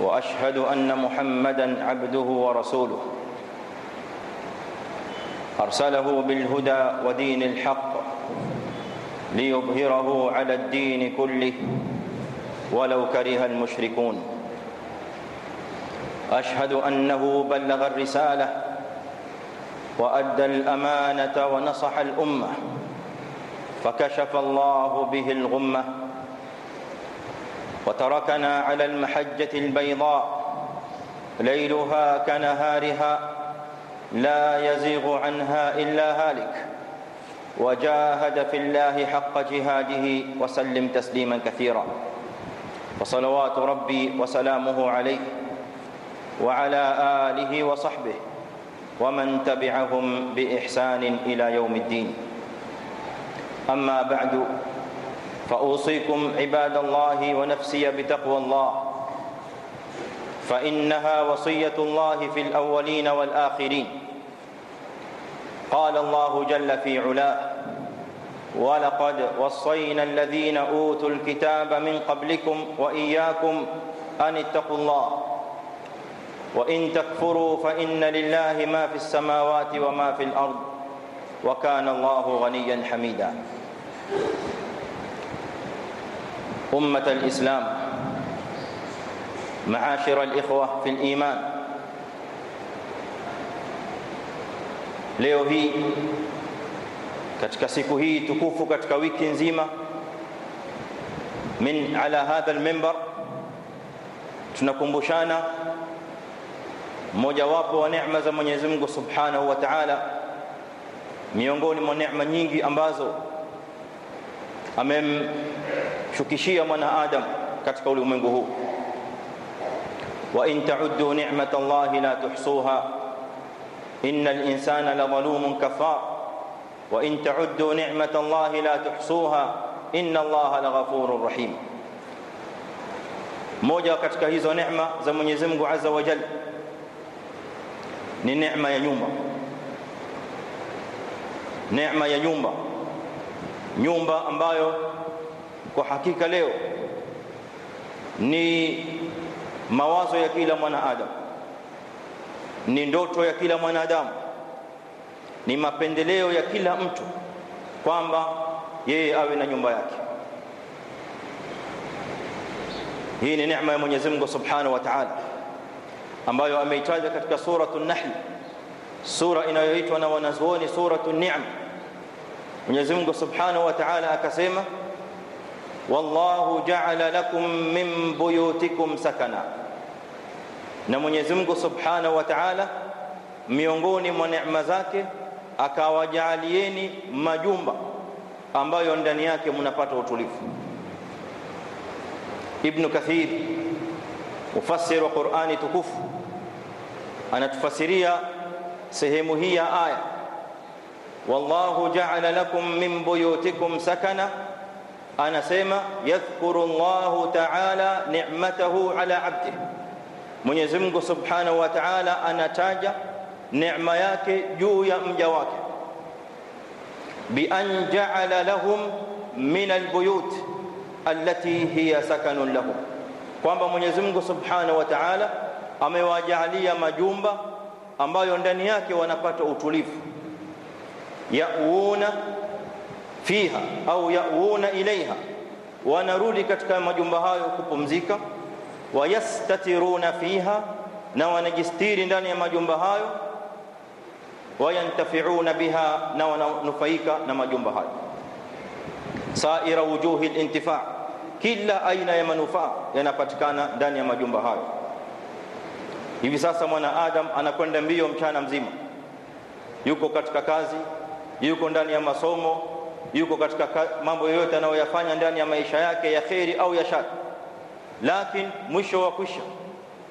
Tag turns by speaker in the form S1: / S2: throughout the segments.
S1: وأشهد أن محمدا عبده ورسوله. أرسله بالهدى ودين الحق ليظهره على الدين كله ولو كره المشركون. أشهد أنه بلغ الرسالة وأدى الأمانة ونصح الأمة فكشف الله به الغمة وتركنا على المحجة البيضاء ليلها كنهارها لا يزيغ عنها إلا هالك. وجاهد في الله حق جهاده وسلم تسليما كثيرا. وصلوات ربي وسلامه عليه وعلى آله وصحبه ومن تبعهم بإحسان إلى يوم الدين. أما بعد فأوصيكم عباد الله ونفسي بتقوى الله. فإنها وصية الله في الأولين والآخرين. قال الله جل في علاه ولقد وصينا الذين أوتوا الكتاب من قبلكم وإياكم أن اتقوا الله. وإن تكفروا فإن لله ما في السماوات وما في الأرض. وكان الله غنيا حميدا. امه الاسلام معاشر الاخوه في الايمان leo hii katika siku hii tukufu katika wiki nzima min ala hadha almimbar tunakumbushana mojawapo wa neema za Mwenyezi Mungu Subhanahu wa Ta'ala miongoni mwa neema nyingi ambazo amemshukishia mwanadamu katika ulimwengu huu wa in ta'uddu ni'matallahi la tuhsuha innal insana ladhalumun kafar wa in ta'uddu ni'matallahi la tuhsuha inna allaha laghafurur rahim moja katika hizo neema za Mwenyezi Mungu Azza wa Jalla ni neema ya nyumba neema ya nyumba nyumba ambayo kwa hakika leo ni mawazo ya kila mwanadamu ni ndoto ya kila mwanadamu ni mapendeleo ya kila mtu kwamba yeye awe na nyumba yake. Hii ni neema ya Mwenyezi Mungu Subhanahu wa Ta'ala ambayo ameitaja katika suratul Nahl sura inayoitwa na wanazuoni suratul Ni'am. Mwenyezi Mungu Subhanahu wa Ta'ala akasema wallahu ja'ala lakum min buyutikum sakana. Na Mwenyezi Mungu Subhanahu wa Ta'ala miongoni mwa neema zake akawajaalieni majumba ambayo ndani yake mnapata utulivu. Ibn Kathir mufassir wa Qur'ani tukufu anatufasiria sehemu hii ya aya. Wallahu ja'ala lakum min buyutikum sakana anasema yadhkuru Allahu ta'ala ni'matahu ala 'abdihi Mwenyezi Mungu Subhanahu wa Ta'ala anataja neema yake juu ya mja wake bi an ja'ala lahum min albuyut allati hiya sakanun lahum kwamba Mwenyezi Mungu Subhanahu wa Ta'ala amewajalia majumba ambayo ndani yake wanapata utulivu yauna fiha au yauna ilaiha wanarudi katika majumba hayo kupumzika. Wayastatiruna fiha na wanajistiri ndani ya majumba hayo. Wayantafiuna biha na wananufaika na majumba hayo. Saira wujuhi alintifa. Kila aina ya manufaa yanapatikana ndani ya majumba hayo. Hivi sasa mwana adam anakwenda mbio mchana mzima. Yuko katika kazi yuko ndani ya masomo yuko katika mambo yoyote anayoyafanya ndani ya maisha yake ya kheri au ya shari lakini mwisho wa kwisha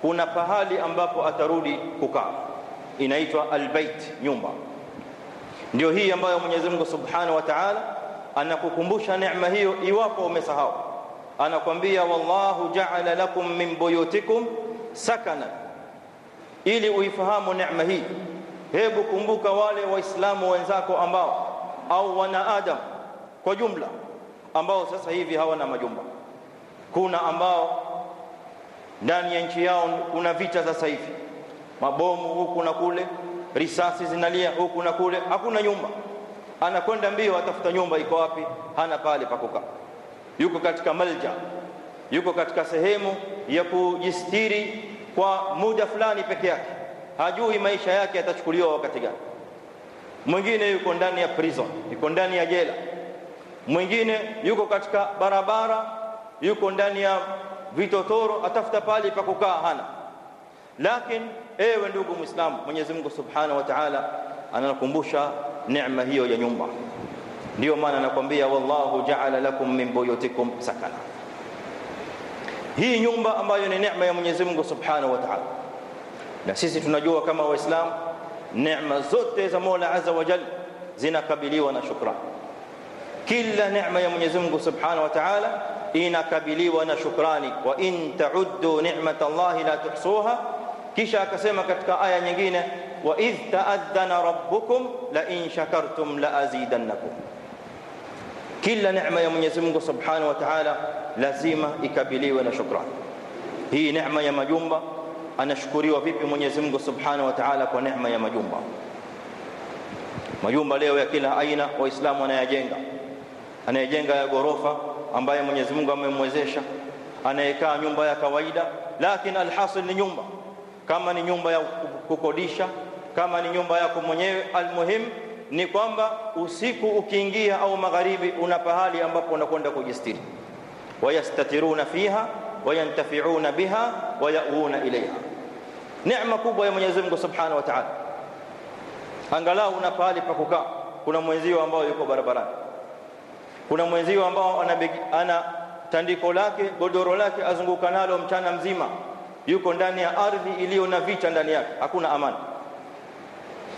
S1: kuna pahali ambapo atarudi kukaa, inaitwa albait, nyumba. Ndio hii ambayo Mwenyezi Mungu Subhanahu wa Ta'ala anakukumbusha neema hiyo, iwapo umesahau. Anakwambia, wallahu ja'ala lakum min buyutikum sakana, ili uifahamu neema hii. Hebu kumbuka wale Waislamu wenzako ambao au wanaadamu kwa jumla ambao sasa hivi hawana majumba. Kuna ambao ndani ya nchi yao kuna vita sasa hivi, mabomu huku na kule, risasi zinalia huku na kule, hakuna nyumba. Anakwenda mbio atafuta nyumba, iko wapi? Hana pale pa kukaa, yuko katika malja, yuko katika sehemu ya kujistiri kwa muda fulani peke yake, hajui maisha yake yatachukuliwa wakati gani. Mwingine yuko ndani ya prison, yuko ndani ya jela mwingine yuko katika barabara, yuko ndani ya vitotoro, atafuta pale pa kukaa hana. Lakini ewe ndugu Muislamu, Mwenyezi Mungu Subhanahu wa Ta'ala anakumbusha neema hiyo ya nyumba. Ndiyo maana anakwambia wallahu ja'ala lakum min buyutikum sakana. Hii nyumba ambayo ni neema ya Mwenyezi Mungu Subhanahu wa Ta'ala, na sisi tunajua kama Waislamu نعمة زوتة زمولة عز وجل. زنا كبلي ونا شكرا. كل نعمة يا من يزمك سبحانه وتعالى. إنا كبلي ونا شكراني وإن تعدوا نعمة الله لا تحصوها. كيشا كسيما كتك آية نجينة. وإذ تأذن ربكم لئن شكرتم لأزيدنكم. كل نعمة يا من يزمك سبحانه وتعالى. لازمة إكبلي ونا شكرا. هي نعمة يا مجمبة anashukuriwa vipi Mwenyezi Mungu Subhanahu wa Ta'ala kwa neema ya majumba? Majumba leo ya kila aina Waislamu anayajenga, anayejenga ya gorofa ambaye Mwenyezi Mungu amemwezesha, anayekaa nyumba ya kawaida, lakini alhasil ni nyumba. Kama ni nyumba ya kukodisha, kama ni nyumba yako mwenyewe, almuhim ni kwamba usiku ukiingia au magharibi, una pahali ambapo unakwenda kujistiri. wayastatiruna fiha wayantafiuna biha wayauna ilaiha. Neema kubwa ya Mwenyezi Mungu Subhanahu wa Ta'ala, angalau una pahali pa kukaa. Kuna mwenzio ambao yuko barabarani kuna mwenzio ambao ana, ana tandiko lake godoro lake azunguka nalo mchana mzima, yuko ndani ya ardhi iliyo na vita ndani yake, hakuna amani.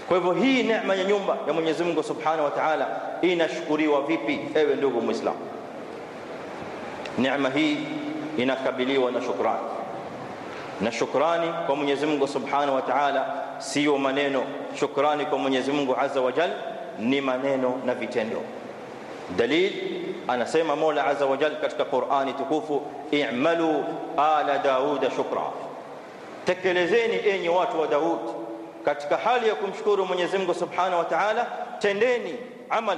S1: Kwa hivyo hii neema ya nyumba ya Mwenyezi Mungu Subhanahu wa Ta'ala inashukuriwa vipi, ewe ndugu Muislamu? Neema hii inakabiliwa na shukrani, na shukrani kwa Mwenyezi Mungu Subhanahu wa Ta'ala siyo maneno. Shukrani kwa Mwenyezi Mungu Azza wa Jal ni maneno na vitendo. Dalil anasema Mola Azza wa Jal katika Qur'ani tukufu, i'malu ala Dauda shukra, tekelezeni enyi watu wa Daud katika hali ya kumshukuru Mwenyezi Mungu Subhanahu wa Ta'ala, tendeni amal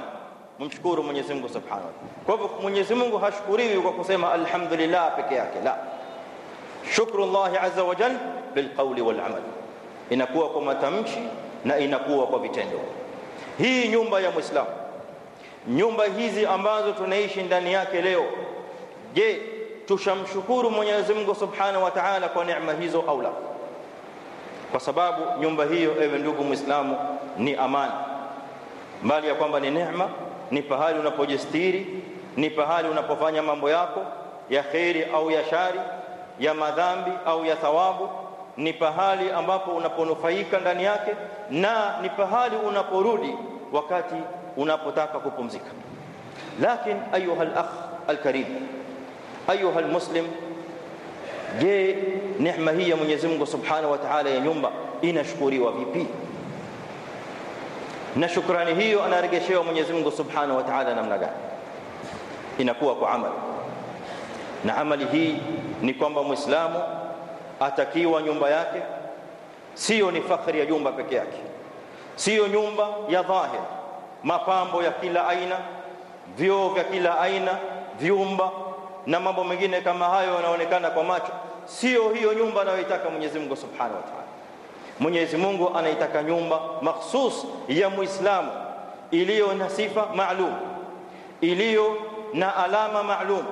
S1: mumshukuru Mwenyezi Mungu Subhanahu wa. Kwa hivyo Mwenyezi Mungu hashukuriwi kwa kusema alhamdulillah peke yake, la shukru Allah Azza wa Jal bilqawli wal amal, inakuwa kwa matamshi na inakuwa kwa vitendo. Hii nyumba ya Muislamu nyumba hizi ambazo tunaishi ndani yake leo, je, tushamshukuru Mwenyezi Mungu Subhanahu wa Ta'ala kwa neema hizo au la? Kwa sababu nyumba hiyo, ewe ndugu Muislamu, ni amani, mbali ya kwamba ni neema, ni pahali unapojistiri, ni pahali unapofanya mambo yako ya kheri au ya shari, ya madhambi au ya thawabu, ni pahali ambapo unaponufaika ndani yake, na ni pahali unaporudi wakati unapotaka kupumzika. Lakin ayuha al-akh al-karim, ayuha al-muslim, je, neema hii ya Mwenyezi Mungu Subhanahu wa Ta'ala ya nyumba inashukuriwa vipi? Na shukrani hiyo anaregeshewa Mwenyezi Mungu Subhanahu wa Ta'ala namna gani? Inakuwa kwa amali, na amali hii ni kwamba Muislamu atakiwa nyumba yake sio ni fakhri ya nyumba peke yake, siyo nyumba ya dhahir mapambo ya kila aina, vyoo vya kila aina, vyumba na mambo mengine kama hayo yanaonekana kwa macho. Sio hiyo nyumba anayoitaka Mwenyezi Mungu Subhanahu wa Ta'ala. Mwenyezi Mungu anaitaka nyumba makhsus ya Muislamu iliyo na sifa maalum, iliyo na alama maalum,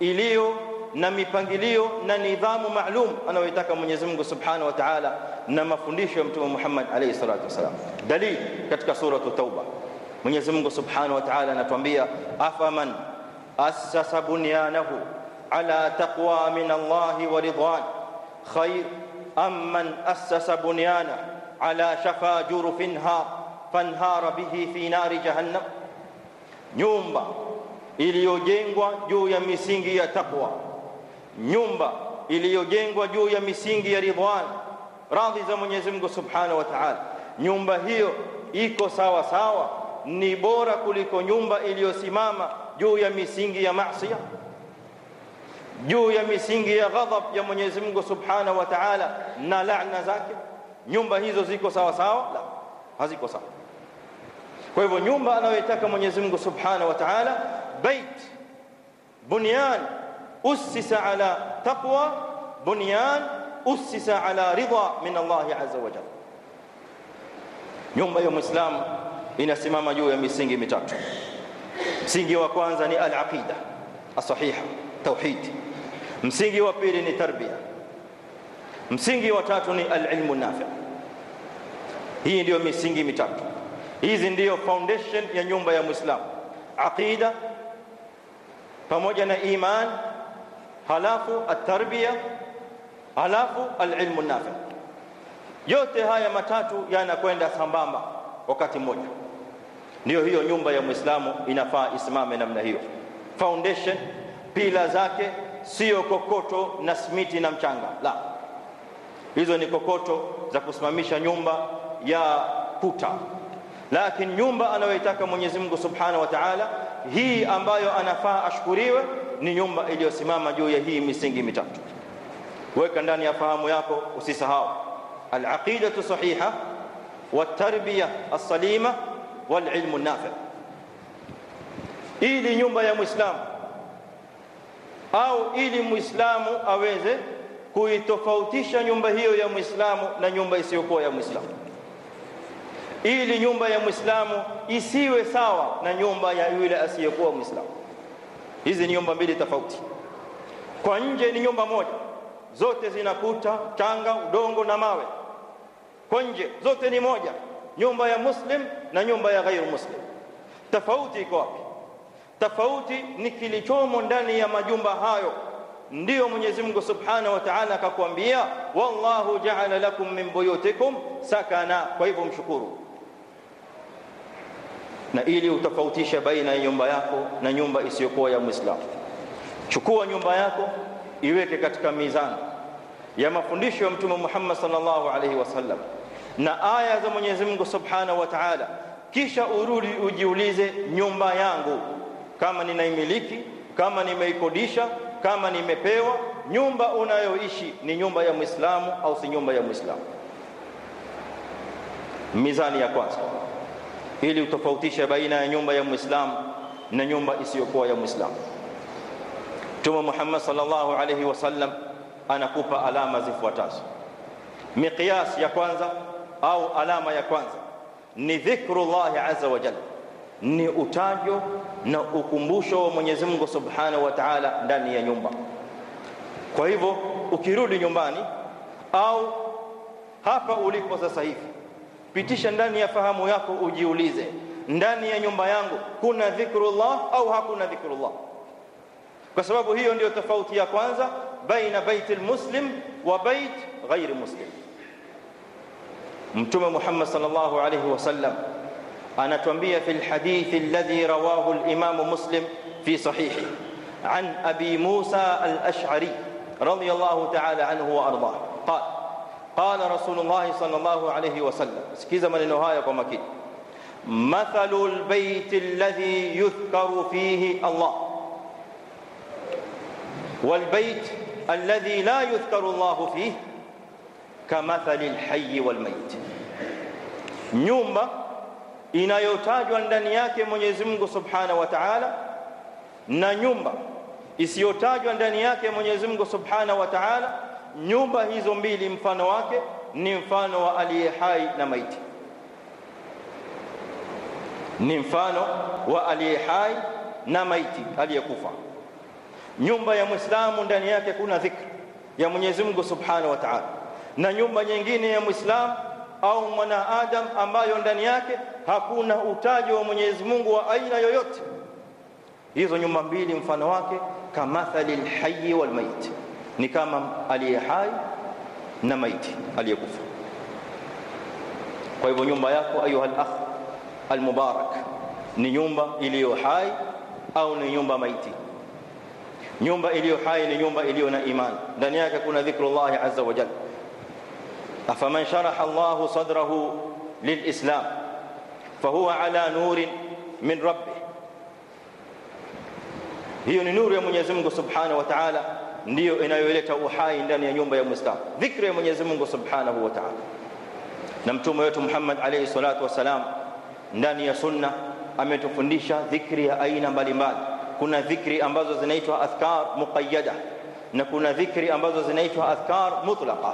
S1: iliyo na mipangilio na nidhamu maalum anayoitaka Mwenyezi Mungu Subhanahu wa Ta'ala na mafundisho ya Mtume Muhammad alayhi salatu wasalam. Dalili katika suratu Tauba, Mwenyezi Mungu Subhanahu wa Ta'ala anatuambia afaman assasa bunyanahu ala taqwa min Allahi wa ridwan khair am man assasa bunyana ala shafa jurufin har fanhara bihi fi nari jahannam. Nyumba iliyojengwa juu ya misingi ya taqwa nyumba iliyojengwa juu ya misingi ya ridwan radhi za Mwenyezi Mungu Subhanahu wa Ta'ala. Nyumba hiyo iko sawa sawa ni bora kuliko nyumba iliyosimama juu ya misingi ya maasi juu ya misingi ya ghadhab ya Mwenyezi Mungu Subhanahu wa Ta'ala na laana zake. Nyumba hizo ziko sawa sawa? La haziko sawa. Kwa hivyo nyumba anayoitaka Mwenyezi Mungu Subhanahu wa Ta'ala bait bunyan أسس على تقوى بنيان أسس على رضا من الله عز وجل. يوم يوم إسلام إن سمام يو يمي سنجي متات سنجي وكوانزاني العقيدة الصحيحة توحيد. مسنجي وبيرني تربية. msingi wa tatu ni alilmu nafi hii ndiyo misingi mitatu hizi ndiyo foundation ya nyumba ya mwislamu aqida pamoja na iman halafu at-tarbiya halafu alilmu nafi yote haya matatu yanakwenda sambamba wakati mmoja. Ndio hiyo nyumba ya muislamu inafaa isimame namna hiyo. Foundation pila zake sio kokoto na smiti na mchanga. La. Hizo ni kokoto za kusimamisha nyumba ya kuta. Lakini nyumba anayoitaka Mwenyezi Mungu Subhanahu wa Ta'ala hii ambayo anafaa ashkuriwe ni nyumba iliyosimama juu ya hii misingi mitatu. Weka ndani ya fahamu yako usisahau. Al-aqidatu sahiha wat-tarbiya as-salima wal-ilmu nafi ili nyumba ya muislamu au ili muislamu aweze kuitofautisha nyumba hiyo ya muislamu na nyumba isiyokuwa ya muislamu. Ili nyumba ya muislamu isiwe sawa na nyumba ya yule asiyekuwa muislamu hizi ni nyumba mbili tofauti. Kwa nje ni nyumba moja. Zote zinakuta changa udongo na mawe. Kwa nje zote ni moja. Nyumba ya muslim na nyumba ya ghairu muslim. Tofauti iko wapi? Tofauti ni kilichomo ndani ya majumba hayo. Ndiyo Mwenyezi Mungu Subhanahu wa Ta'ala akakwambia wallahu ja'ala lakum min buyutikum sakana. Kwa hivyo mshukuru na ili utofautishe baina ya nyumba yako na nyumba isiyokuwa ya Muislamu chukua nyumba yako iweke katika mizani ya mafundisho ya Mtume Muhammad sallallahu alaihi wasallam na aya za Mwenyezi Mungu Subhanahu wa Ta'ala. Kisha urudi ujiulize nyumba yangu. Kama ninaimiliki kama nimeikodisha kama nimepewa nyumba unayoishi ni nyumba ya Muislamu au si nyumba ya Muislamu? Mizani ya kwanza ili utofautishe baina ya nyumba ya Muislamu na nyumba isiyokuwa ya Muislamu Mtume Muhammad sallallahu alaihi wasallam anakupa alama zifuatazo. Miqyas ya kwanza au alama ya kwanza ni dhikrullah azza wa jalla. Ni utajo na ukumbusho wa Mwenyezi Mungu Subhanahu wa Ta'ala ndani ya nyumba. Kwa hivyo ukirudi nyumbani au hapa ulipo sasa hivi pitisha ndani ya fahamu yako ujiulize ndani ya nyumba yangu kuna dhikrullah au hakuna dhikrullah kwa sababu hiyo ndio tofauti ya kwanza baina bait almuslim wa bait ghairi muslim mtume Muhammad sallallahu alayhi wasallam anatuambia fi alhadith alladhi rawahu al-imam muslim fi sahihi an abi musa al-ash'ari radiyallahu ta'ala anhu wa ardah qala قال رسول الله صلى الله عليه وسلم. اسكيزه من نهايه بمكي مثل البيت الذي يذكر فيه الله والبيت الذي لا يذكر الله فيه كمثل الحي والميت نيومه إن ndani yake Mwenyezi Mungu Subhanahu wa Ta'ala na nyumba isiyotajwa ndani yake Mwenyezi Mungu Subhanahu wa nyumba hizo mbili mfano wake ni mfano wa aliye hai na maiti. Ni mfano wa aliye hai na maiti aliyekufa. Nyumba ya mwislamu ndani yake kuna dhikri ya Mwenyezi Mungu Subhanahu wa Ta'ala. Na nyumba nyingine ya mwislamu au mwanaadam ambayo ndani yake hakuna utajo wa Mwenyezi Mungu wa aina yoyote. Hizo nyumba mbili mfano wake kamathali lhayi walmayit ni kama aliye hai na maiti aliyekufa kwa hivyo nyumba yako ayuha al-akh al-mubarak ni nyumba iliyo hai au ni nyumba maiti nyumba iliyo hai ni nyumba iliyo na imani ndani yake kuna dhikrullah azza wa jalla afaman sharaha Allah sadrahu lilislam fahuwa ala nurin min rabbih hiyo ni nuru ya Mwenyezi Mungu Subhanahu wa Ta'ala ndiyo inayoleta uhai ndani ya nyumba ya Muislamu. Dhikri ya Mwenyezi Mungu Subhanahu wa Ta'ala. Na mtume wetu Muhammad alayhi salatu wassalam ndani ya sunna ametufundisha dhikri ya aina mbalimbali. Kuna dhikri ambazo zinaitwa adhkar muqayyada na kuna dhikri ambazo zinaitwa adhkar mutlaqa.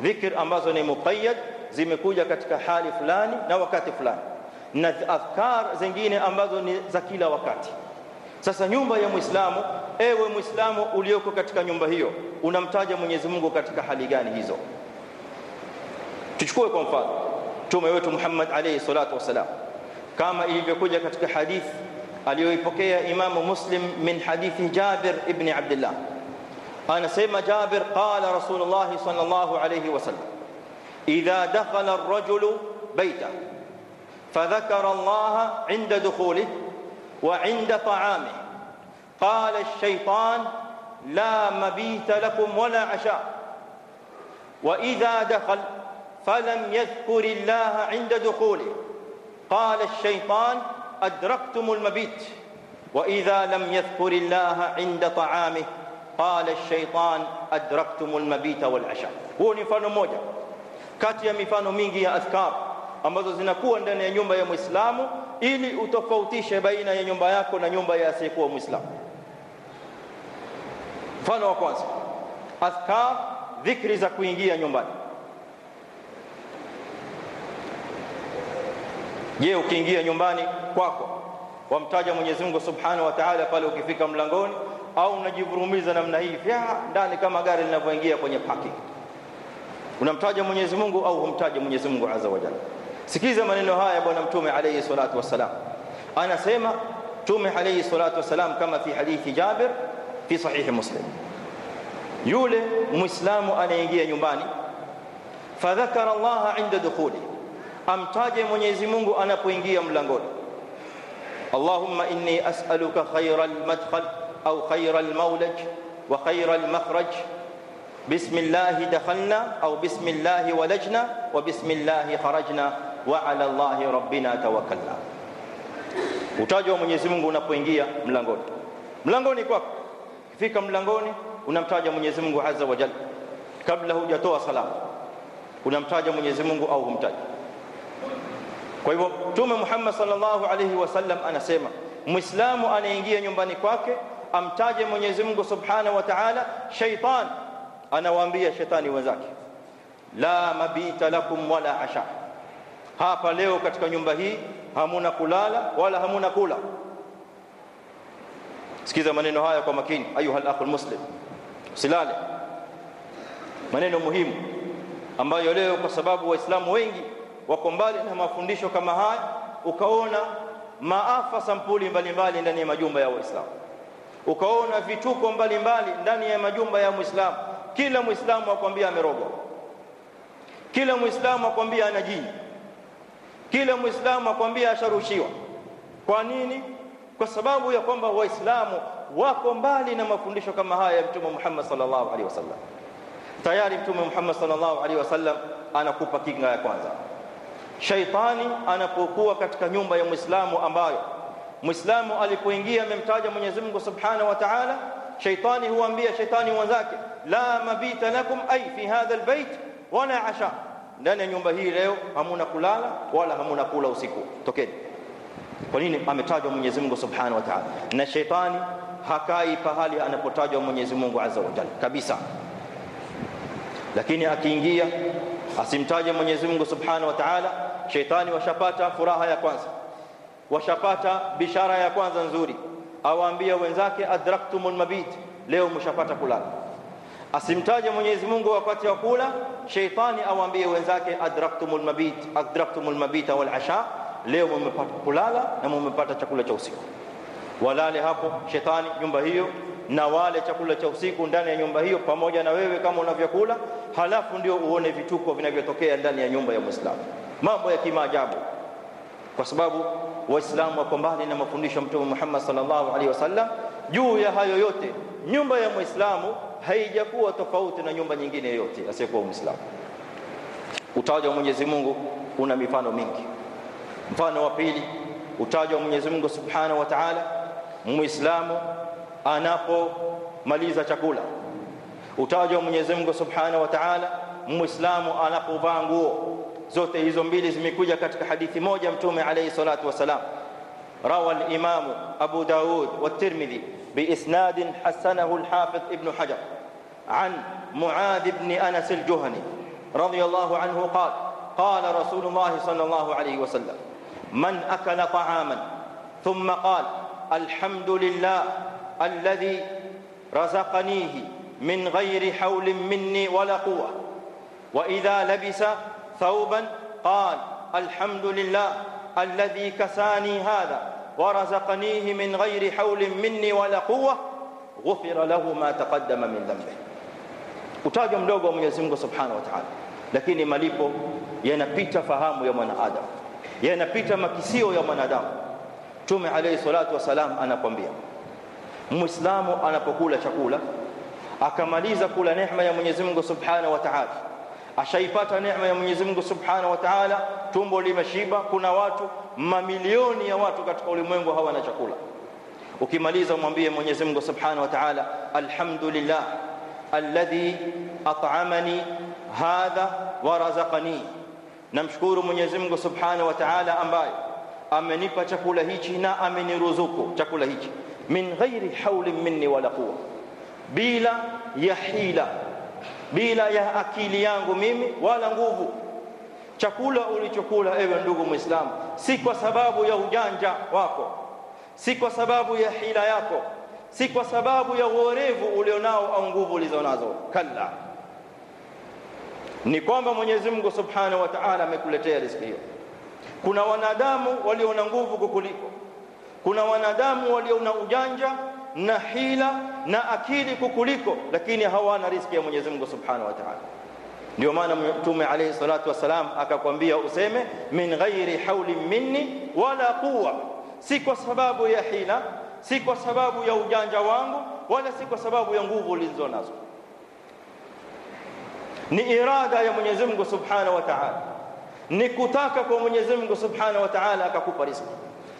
S1: Dhikri ambazo ni muqayyad zimekuja katika hali fulani na wakati fulani. Na adhkar zingine ambazo ni za kila wakati sasa nyumba ya muislamu ewe muislamu ulioko katika nyumba hiyo unamtaja Mwenyezi Mungu katika hali gani hizo tuchukue kwa mfano mtume wetu Muhammad alayhi salatu wasalam kama ilivyokuja katika hadith aliyoipokea Imamu Muslim min hadithi Jabir ibn Abdullah anasema Jabir qala Rasulullah sallallahu alayhi wasallam idha dakhala ar-rajulu bayta فذكر الله عند دخوله وعند طعامه. قال الشيطان لا مبيت لكم ولا عشاء. وإذا دخل فلم يذكر الله عند دخوله. قال الشيطان أدركتم المبيت. وإذا لم يذكر الله عند طعامه قال الشيطان أدركتم المبيت والعشاء. هو ni mfano mmoja kati ya mifano mingi ya adhkar ambazo zinakuwa ndani ya nyumba ya Muislamu ili utofautishe baina ya nyumba yako na nyumba ya asiyekuwa Muislamu. Mfano wa kwanza, azkar, dhikri za kuingia nyumbani. Je, ukiingia nyumbani kwako wamtaja Mwenyezi Mungu Subhanahu wa Ta'ala pale ukifika mlangoni, au unajivurumiza namna hii vya ndani kama gari linavyoingia kwenye parking? Unamtaja Mwenyezi Mungu au humtaji Mwenyezi Mungu Azza wa Jalla? Sikiza maneno haya bwana Mtume alayhi salatu wassalam, anasema Mtume alayhi salatu wassalam kama fi hadithi Jabir fi sahihi Muslim, yule muislamu anaingia nyumbani, fadhakara Allah inda dukhuli, amtaje Mwenyezi Mungu anapoingia mlangoni. Allahumma inni as'aluka khayra al-madkhal au khayra al-mawlaj wa khayra al-makhraj بسم الله دخلنا أو بسم الله ولجنا وبسم الله خرجنا wa ala llahi rabbina tawakkalna. Utajwa wa Mwenyezi Mungu unapoingia mlangoni, mlangoni kwako, ukifika mlangoni unamtaja Mwenyezi Mungu azza wa jalla, kabla hujatoa salamu unamtaja Mwenyezi Mungu au humtaji. Kwa hivyo Mtume Muhammad sallallahu alaihi wasallam anasema Muislamu anaingia nyumbani kwake amtaje Mwenyezi Mungu Subhanahu wa Ta'ala. Shaitan anawaambia shetani wenzake, la mabita lakum wala asha hapa leo katika nyumba hii hamuna kulala wala hamuna kula. Sikiza maneno haya kwa makini ayuha al-akhul muslim. Silale maneno muhimu ambayo leo kwa sababu waislamu wengi wako mbali na mafundisho kama haya ukaona maafa sampuli mbalimbali ndani ya majumba ya waislamu. Ukaona vituko mbalimbali ndani ya majumba ya muislamu. Kila muislamu akwambia amerogwa kila muislamu akwambia ana jini kila muislamu akwambia asharushiwa kwa nini kwa sababu ya kwamba waislamu wako mbali na mafundisho kama haya ya mtume Muhammad sallallahu alaihi wasallam tayari mtume Muhammad sallallahu alaihi wasallam anakupa kinga ya kwanza shaitani anapokuwa katika nyumba ya muislamu ambayo muislamu alipoingia amemtaja Mwenyezi Mungu subhanahu wa ta'ala shaitani huambia shaitani wenzake la mabita lakum ay fi hadha albayt wala asha ndani ya nyumba hii leo hamuna kulala wala hamuna kula usiku. Tokeni. Kwa nini ametajwa Mwenyezi Mungu Subhanahu wa Ta'ala? Na sheitani hakai pahali anapotajwa Mwenyezi Mungu Azza wa Jalla. Kabisa. Lakini akiingia asimtaje Mwenyezi Mungu Subhanahu wa Ta'ala shetani washapata furaha ya kwanza. Washapata bishara ya kwanza nzuri. Awaambia wenzake adraktumul mabit. Leo mshapata kulala asimtaje Mwenyezi Mungu wakati wa kula sheitani awaambie wenzake adraktumul mabit adraktumul mabita wal asha. Leo mmepata kulala na mmepata chakula cha usiku. Walale hapo shetani nyumba hiyo na wale chakula cha usiku ndani ya nyumba hiyo pamoja na wewe kama unavyokula, halafu ndio uone vituko vinavyotokea ndani ya nyumba ya Muislamu, mambo ya kimaajabu, kwa sababu Waislamu wako mbali na mafundisho ya Mtume Muhammad sallallahu alaihi wasallam. Juu ya hayo yote. Nyumba ya Muislamu haijakuwa tofauti na nyumba nyingine yoyote asiyekuwa Muislamu. utaja wa Mwenyezi Mungu una mifano mingi. Mfano wa pili, utaja wa Mwenyezi Mungu Subhanahu wa Ta'ala, Muislamu anapomaliza chakula. utaja wa Mwenyezi Mungu Subhanahu wa Ta'ala, Muislamu anapovaa nguo. Zote hizo mbili zimekuja katika hadithi moja, Mtume alayhi salatu wasalam, rawa imamu Abu Daud wa Tirmidhi بإسناد حسنه الحافظ ابن حجر عن معاذ بن أنس الجهني رضي الله عنه قال قال رسول الله صلى الله عليه وسلم من أكل طعاما ثم قال الحمد لله الذي رزقنيه من غير حول مني ولا قوة وإذا لبس ثوبا قال الحمد لله الذي كساني هذا ورزقنيه من غير حول مني ولا قوة غفر له ما تقدم من ذنبه utaja mdogo wa Mwenyezi Mungu Subhanahu wa Ta'ala, lakini malipo yanapita fahamu ya mwanadamu, yanapita makisio ya mwanadamu. Mtume alayhi salatu wasalam anakwambia Muislamu anapokula chakula akamaliza kula neema ya Mwenyezi Mungu Subhanahu wa Ta'ala, ashaipata neema ya Mwenyezi Mungu Subhanahu wa Ta'ala, tumbo limeshiba. Kuna watu mamilioni ya watu katika ulimwengu hawana chakula. Ukimaliza umwambie Mwenyezi Mungu Subhanahu wa Ta'ala, alhamdulillah alladhi at'amani hadha wa razaqani, namshukuru Mwenyezi Mungu Subhanahu wa Ta'ala ambaye amenipa chakula hichi na ameniruzuku chakula hichi min ghairi haulin minni wala quwwa, bila ya hila, bila ya akili yangu mimi wala nguvu. Chakula ulichokula ewe ndugu Muislamu, si kwa sababu ya ujanja wako, si kwa sababu ya hila yako, si kwa sababu ya uorevu ulionao au nguvu ulizonazo. Kalla, ni kwamba Mwenyezi Mungu Subhanahu wa Ta'ala amekuletea riziki hiyo. Kuna wanadamu walio na nguvu kukuliko, kuna wanadamu walio na ujanja na hila na akili kukuliko, lakini hawana riziki ya Mwenyezi Mungu Subhanahu wa Ta'ala. Ndio maana Mtume alayhi salatu wassalam akakwambia useme min ghairi hauli minni wala quwa, si kwa sababu ya hila, si kwa sababu ya ujanja wangu, wala si kwa sababu ya nguvu ulizo nazo. Ni irada ya Mwenyezi Mungu Subhanahu wa Ta'ala, ni kutaka kwa Mwenyezi Mungu Subhanahu wa Ta'ala akakupa riziki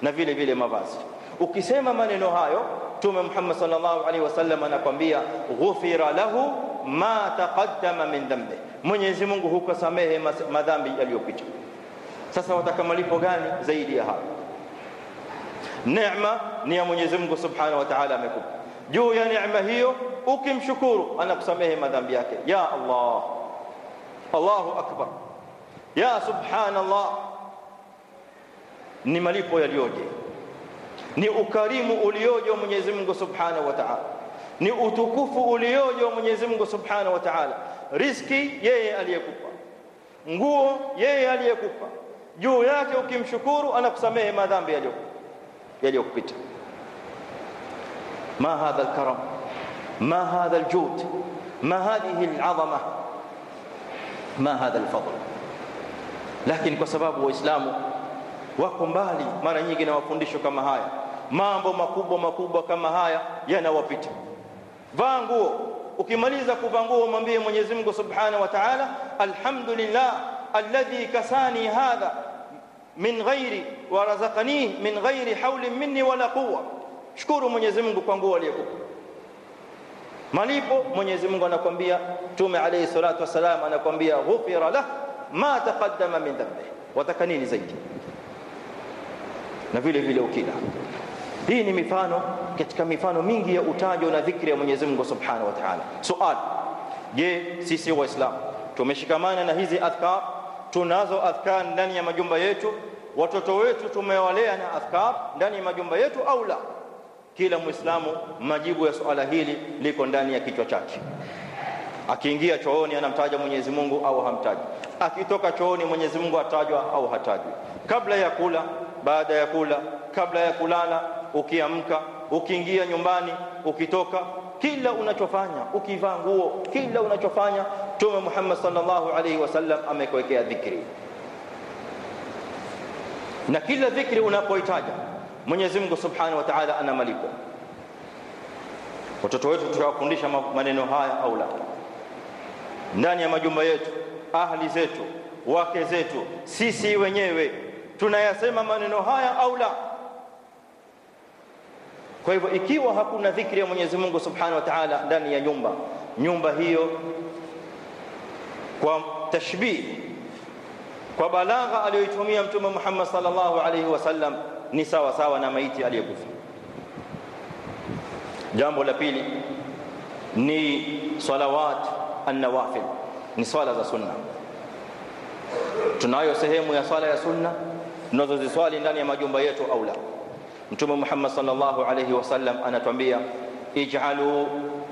S1: na vile vile mavazi. Ukisema maneno hayo, Mtume Muhammad sallallahu alaihi wasallam anakwambia ghufira lahu ma taqaddama min dhanbi, Mwenyezi Mungu hukasamehe madhambi yaliyopita. Sasa wataka malipo gani zaidi ya hayo? Neema ni ya Mwenyezi Mungu Subhanahu wa Ta'ala amekupa. Juu ya neema hiyo ukimshukuru, anakusamehe madhambi yake. Ya Allah, Allahu akbar, ya subhanallah. Ni malipo yaliyoje! Ni ukarimu ulioje wa Mwenyezi Mungu Subhanahu wa Ta'ala, ni utukufu ulioje wa Mwenyezi Mungu Subhanahu wa Ta'ala. Riziki yeye aliyekupa, nguo yeye aliyekupa, juu yake ukimshukuru anakusamehe madhambi yaliyokupita. Ma hadha alkaram, ma hadha aljud, ma hadhihi alazama, ma hadha alfadl. Lakini kwa sababu Waislamu wako mbali mara nyingi na mafundisho kama haya, mambo makubwa makubwa kama haya yanawapita. Vaa nguo, ukimaliza kuvaa nguo mwambie Mwenyezi Mungu Subhanahu wa Ta'ala, alhamdulillah alladhi kasani hadha min ghairi wa razaqani min ghairi haulin minni wala quwwa. Shukuru Mwenyezi Mungu kwa nguo aliyokupa. Malipo Mwenyezi Mungu anakwambia, Mtume alayhi salatu wasalam anakwambia ghufira lah ma taqaddama min dhanbi. Wataka nini zaidi? na vile vile ukila. Hii ni mifano katika mifano mingi ya utajo na dhikri ya Mwenyezi Mungu Subhanahu wa Ta'ala. Suali, je, sisi Waislamu tumeshikamana na hizi adhkar? Tunazo adhkar ndani ya majumba yetu? Watoto wetu tumewalea na adhkar ndani ya majumba yetu au la? Kila Muislamu majibu ya suala hili liko ndani ya kichwa chake. Akiingia chooni anamtaja Mwenyezi Mungu au hamtaji? Akitoka chooni Mwenyezi Mungu atajwa au hatajwi? Kabla ya kula baada ya kula kabla ya kulala ukiamka ukiingia nyumbani ukitoka kila unachofanya ukivaa nguo kila unachofanya Mtume Muhammad sallallahu alaihi wasallam amekuwekea dhikri. Na kila dhikri unapoitaja Mwenyezi Mungu Subhanahu wa Ta'ala ana malipo. Watoto wetu tutawafundisha maneno haya au la. Ndani ya majumba yetu ahli zetu wake zetu sisi wenyewe tunayasema maneno haya au la kwa hivyo ikiwa hakuna dhikri ya Mwenyezi Mungu Subhanahu wa Ta'ala ndani ya nyumba nyumba hiyo kwa tashbih kwa balagha aliyoitumia mtume Muhammad sallallahu alaihi wasallam ni sawa sawa na maiti aliyekufa jambo la pili ni salawat an-nawafil ni swala za sunna. Tunayo sehemu ya swala ya sunna tunazoziswali ndani ya majumba yetu au la mtume Muhammad sallallahu alayhi wasallam anatuambia ij'alu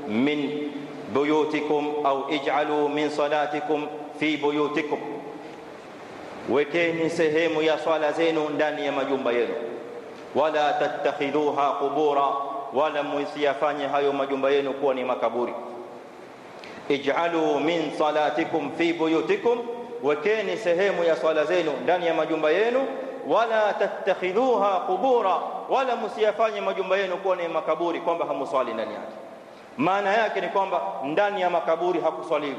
S1: min buyutikum au ij'alu min salatikum fi buyutikum wekeni sehemu ya swala zenu ndani ya majumba yenu wala tattakhiduha qubura wala msiyafanye hayo majumba yenu kuwa ni makaburi ij'alu min salatikum fi buyutikum wekeni sehemu ya swala zenu ndani ya majumba yenu wala tattakhidhuha qubura wala msiyafanye majumba yenu kuwa ni makaburi, kwamba hamuswali ndani yake. Maana yake ni kwamba ndani ya makaburi hakuswaliwi.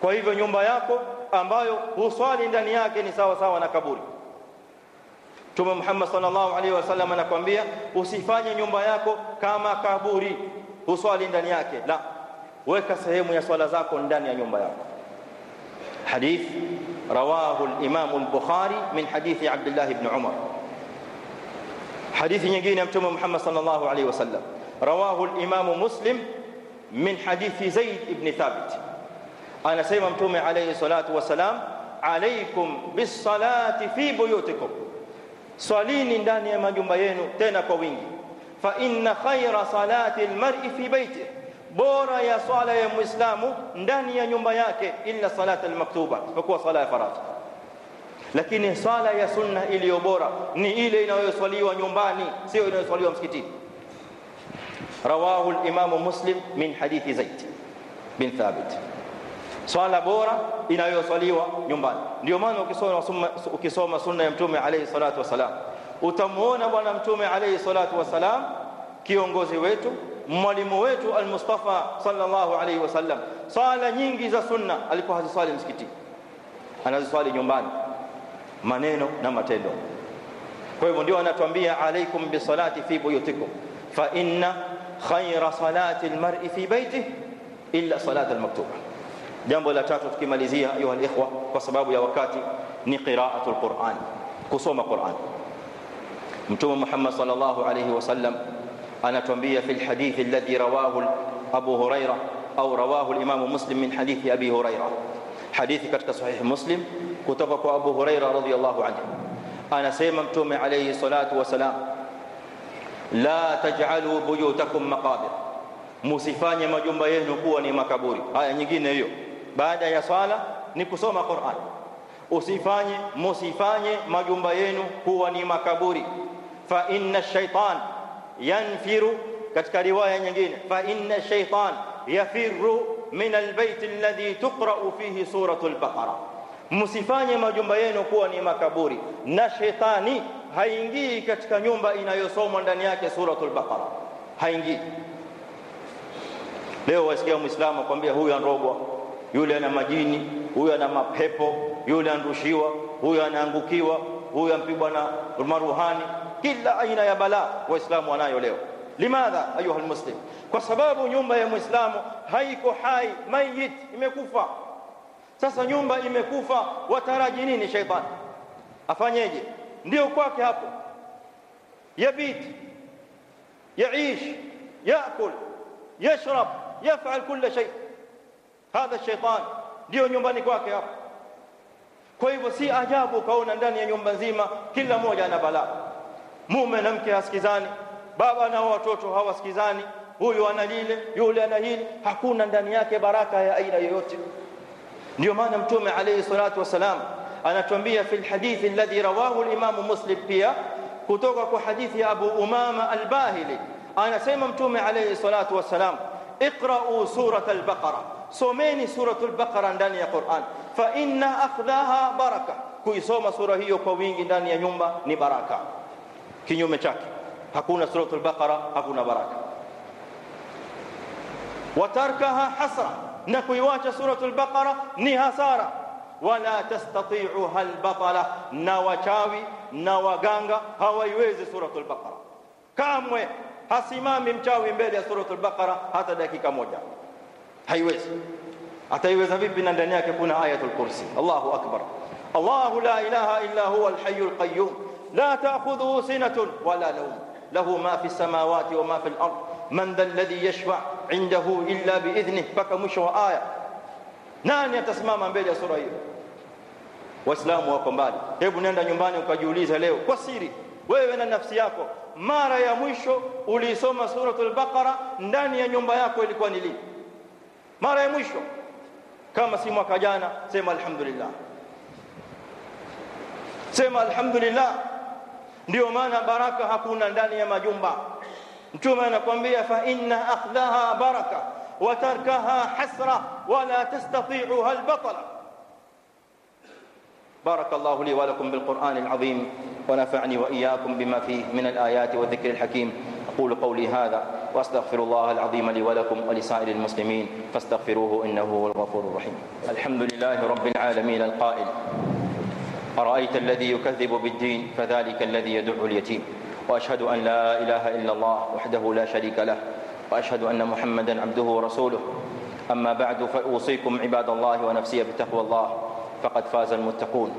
S1: Kwa hivyo nyumba yako ambayo huswali ndani yake ni sawa sawa na kaburi. Mtume Muhammad sallallahu alaihi wasallam anakuambia usifanye nyumba yako kama kaburi, huswali ndani yake. La, weka sehemu ya swala zako ndani ya nyumba yako. Hadith rawahu al-Imam al-Bukhari min hadithi Abdullah ibn Umar. حديث nyingine ya mtume Muhammad sallallahu alaihi wasallam رواه الإمام مسلم من حديث زيد بن ثابت anasema mtume alayhi salatu wasalam alaikum bisalati fi buyutikum swalini ndani ya majumba yenu tena kwa wingi fa inna khaira salati almar'i fi baitihi bora ya swala ya muislamu ndani ya nyumba yake illa salata almaktuba isipokuwa swala ya faradhi lakini swala ya sunna iliyo bora ni ile inayoswaliwa nyumbani sio inayoswaliwa msikitini rawahu al-imam muslim min hadithi zaid bin thabit swala bora inayoswaliwa nyumbani ndio maana ukisoma ukisoma sunna ya mtume alayhi salatu wasalam utamuona bwana mtume alayhi salatu wasalam kiongozi wetu mwalimu wetu al-Mustafa sallallahu alayhi wasallam swala nyingi za sunna alikuwa haziswali msikitini anaziswali nyumbani maneno na matendo kwa hivyo ndio anatuambia alaikum bisalati fi buyutikum fa inna khayra salati almar'i fi baytihi illa salata almaktuba jambo la tatu tukimalizia ayuha alikhwa kwa sababu ya wakati ni qira'atul quran kusoma quran mtume Muhammad sallallahu alayhi wasallam anatuambia fi alhadith alladhi rawahu Abu Huraira au rawahu al-Imam Muslim min hadithi Abi Huraira hadithi katika sahih Muslim kutoka kwa Abu Huraira radhiyallahu anhu anasema mtume alayhi salatu wasalam la taj'alu buyutakum maqabir musifanye majumba yenu kuwa ni makaburi haya nyingine hiyo baada ya swala ni kusoma Qur'an usifanye musifanye majumba yenu kuwa ni makaburi fa inna shaytan yanfiru katika riwaya nyingine fa inna shaytan yafirru min albayt alladhi tuqra'u fihi suratul baqara msifanye majumba yenu kuwa ni makaburi na shetani haingii katika nyumba inayosomwa ndani yake suratul baqara. Haingii. Leo wasikia muislamu akwambia huyu anrogwa yule ana majini huyu ana mapepo yule anrushiwa huyu anaangukiwa huyu ampigwa na maruhani. Kila aina ya balaa waislamu wanayo leo. Limadha ayuha almuslim? Kwa sababu nyumba ya muislamu haiko hai mayit imekufa sasa nyumba imekufa wataraji nini shaytan afanyeje? Ndio kwake hapo. Yabit yaish yakul yashrab yafal kula shay. Hadha shaytan ndio nyumbani kwake hapo. Kwa hivyo si ajabu kaona ndani ya nyumba nzima kila mmoja ana balaa. Mume na mke hasikizani baba na watoto hawasikizani huyu ana lile yule ana hili. Hakuna ndani yake baraka ya aina yoyote ndio maana mtume alayhi salatu wasalam anatuambia fi alhadith alladhi rawahu al-Imam Muslim pia kutoka kwa hadithi ya Abu Umama al-Bahili anasema mtume alayhi salatu wassalam iqra'u surat al-Baqara someni suratul Baqara ndani ya Qur'an fa inna akhdhaha baraka kuisoma sura hiyo kwa wingi ndani ya nyumba ni baraka kinyume chake hakuna suratul Baqara hakuna baraka watarkaha hasra na kuiwacha suratul Baqara ni hasara wala tastati'uha al-batala na wachawi na waganga hawaiwezi suratul Baqara kamwe hasimami mchawi mbele ya suratul Baqara hata dakika moja haiwezi ataiweza vipi na ndani yake kuna ayatul kursi Allahu akbar الله لا إله إلا هو الحي القيوم لا تأخذه سنة ولا نوم له ما في السماوات وما في الأرض من ذا الذي indahu illa biidhnih, mpaka mwisho wa aya. Nani atasimama mbele ya sura hiyo? Waislamu wako mbali. Hebu nenda nyumbani ukajiuliza leo kwa siri, wewe na nafsi yako, mara ya mwisho uliisoma suratul Baqara ndani ya nyumba yako ilikuwa ni lini? Mara ya mwisho kama si mwaka jana, sema alhamdulillah, sema alhamdulillah. Ndiyo maana baraka hakuna ndani ya majumba mtume anakuambia fa inna akhdhaha baraka wa tarkaha hasra wala tastati'uha albatala بارك الله لي ولكم بالقرآن العظيم ونفعني وإياكم بما فيه من الآيات والذكر الحكيم. أقول قولي هذا وأستغفر الله العظيم لي ولكم ولسائر المسلمين. فاستغفروه إنه هو الغفور الرحيم. الحمد لله رب العالمين القائل. أرأيت الذي يكذب بالدين فذلك الذي يدع اليتيم. وأشهد أن لا إله إلا الله وحده لا شريك له وأشهد أن محمدا عبده ورسوله. أما بعد فأوصيكم عباد الله ونفسي بتقوى الله فقد فاز المتقون.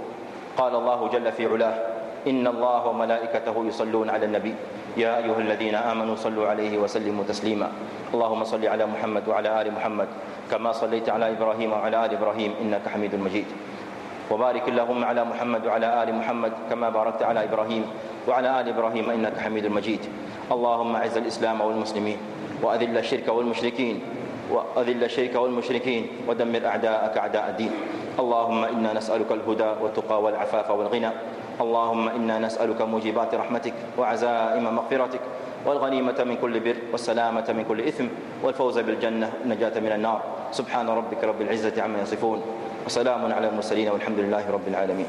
S1: قال الله جل في علاه إن الله وملائكته يصلون على النبي. يا أيها الذين آمنوا صلوا عليه وسلموا تسليما. اللهم صل على محمد وعلى آل محمد كما صليت على إبراهيم وعلى آل إبراهيم إنك حميد مجيد. وبارك اللهم على محمد وعلى آل محمد كما باركت على إبراهيم وعلى آل إبراهيم إنك حميد مجيد. اللهم أعز الإسلام والمسلمين وأذل الشرك والمشركين وأذل الشرك والمشركين ودمر أعداءك أعداء الدين. اللهم إنا نسألك الهدى والتقى والعفاف والغنى. اللهم إنا نسألك موجبات رحمتك وعزائم مغفرتك والغنيمة من كل بر والسلامة من كل إثم والفوز بالجنة النجاة من النار. سبحان ربك رب العزة عما يصفون وسلام على المرسلين والحمد لله رب العالمين.